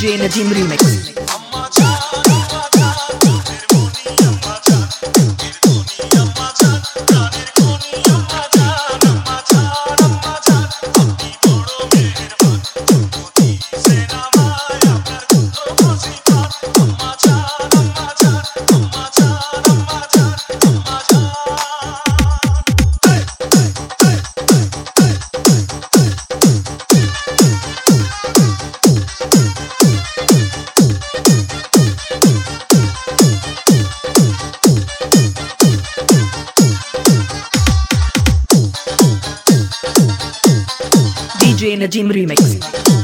DJ Najim Remix. DJ Najim Remix.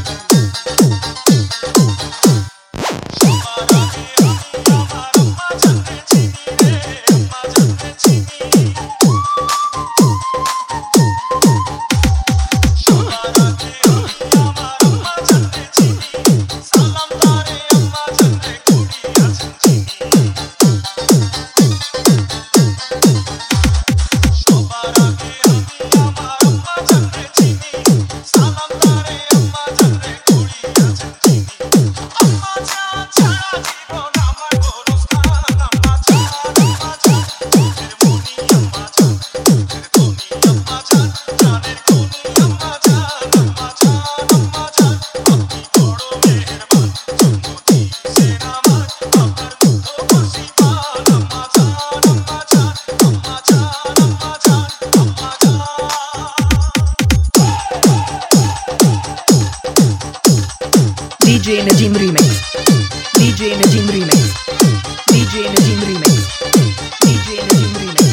DJ Najim Remix. DJ Najim Remix. DJ Najim Remix. DJ Najim Remix.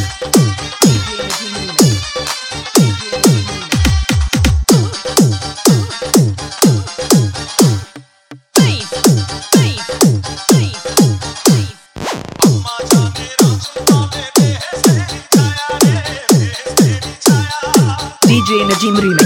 DJ Najim Remix. DJ Najim Remix.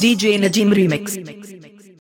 DJ Najim Remix.